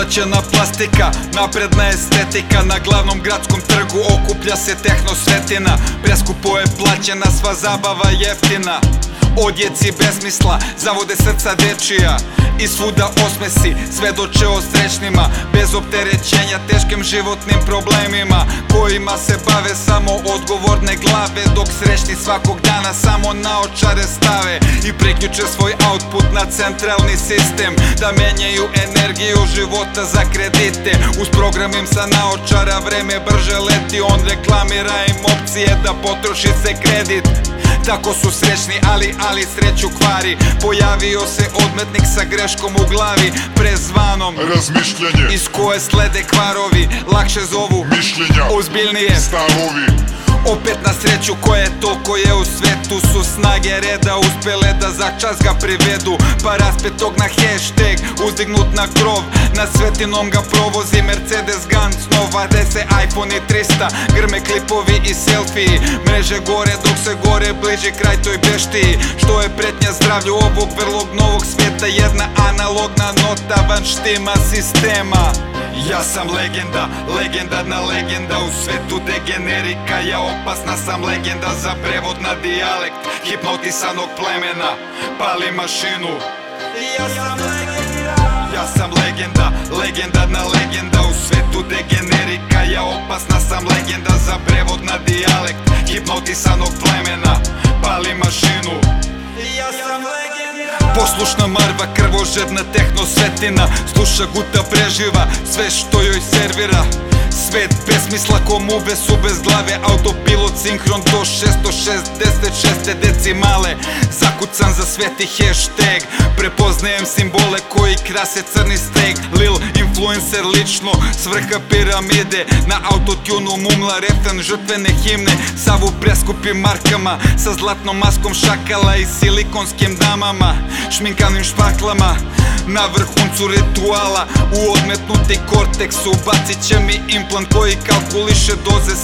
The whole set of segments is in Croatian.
Potlačena plastika, napredna estetika Na glavnom gradskom trgu okuplja se tehno svetina Preskupo je plaćena, sva zabava jeftina Odjeci besmisla, zavode srca dečija. I svuda osmesi, svedoče o srećnima. Bez opterećenja teškim životnim problemima. Kojima se bave samo odgovorne glave. Dok srećni svakog dana samo na očare stave. I preključe svoj output na centralni sistem. Da menjaju energiju života za kredite. Uz program im sa naočara vreme brže leti. On reklamira im opcije da potroši se kredit tako su srećni, ali, ali sreću kvari. Pojavio se odmetnik sa greškom u glavi Prezvanom. Razmišljanje. Iz koje slede kvarovi Lakše zovu. Mišljenja. Ozbiljnije. Stavovi opet na sreću koje to koje u svetu? Su snage reda Uspele da za čas ga privedu Pa raspet tog na hashtag Uzdignut na krov. Na svetinom ga provozi Mercedes Gun Snova se iPhone i 300 Grme klipovi i selfiji Mreže gore dok se gore bliži kraj toj beštiji Što je pretnja zdravlju ovog vrlog novog svijeta Jedna analogna nota van štima sistema Јас сам легенда, легендадна легенда У свету дегенерика ја опасна сам легенда За превод на диалект. хипнотисаног племена Пали машину Јас сам легенда Јас сам легенда, легендадна легенда У свету дегенерика ја опасна сам легенда За превод на диалект. хипнотисаног племена Poslušna marva, krvožedna tehno svetina Sluša guta preživa sve što joj servira. Svet besmisla ko mube su bez glave Autopilot sinhron do 666 decimale. Zakucan za sveti hashtag Prepoznajem simbole koji krase crni steg. Lil influencer lično svrha piramide. Na autotunu mumla refren žrtvene himne. Savu preskupim markama Sa zlatnom maskom šakala i silikonskim damama Šminkanim špaklama. Na vrhuncu rituala U odmetnuti korteks ubacit će mi implant koji kalkuliše doze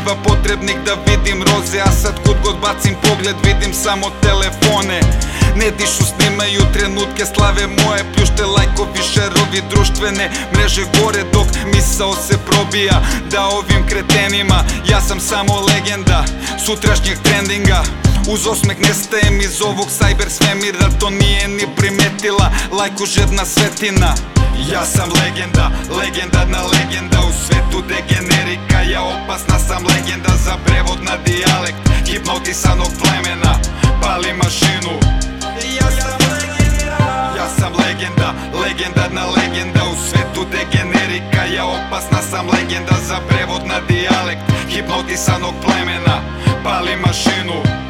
Sedativa potrebnik da vidim roze A sad kud god bacim pogled vidim samo telefone. Ne dišu, snimaju trenutke slave moje Pljušte lajkovi, šerovi, društvene mreže gore Dok misao se probija. Da ovim kretenima Ja sam samo legenda sutrašnjeg trendinga Уз осмек не стеем из овог сајбер свемира То ние ни приметила, лајко жедна светина. Ја сам легенда, легендадна легенда У свету дегенерика, ја опасна сам легенда За превод на диалект, хипнотисаног племена Пали машину. Ја сам легенда, ја сам легенда, легендадна легенда У свету дегенерика, ја опасна сам легенда За превод на диалект, хипнотисаног племена Пали машину.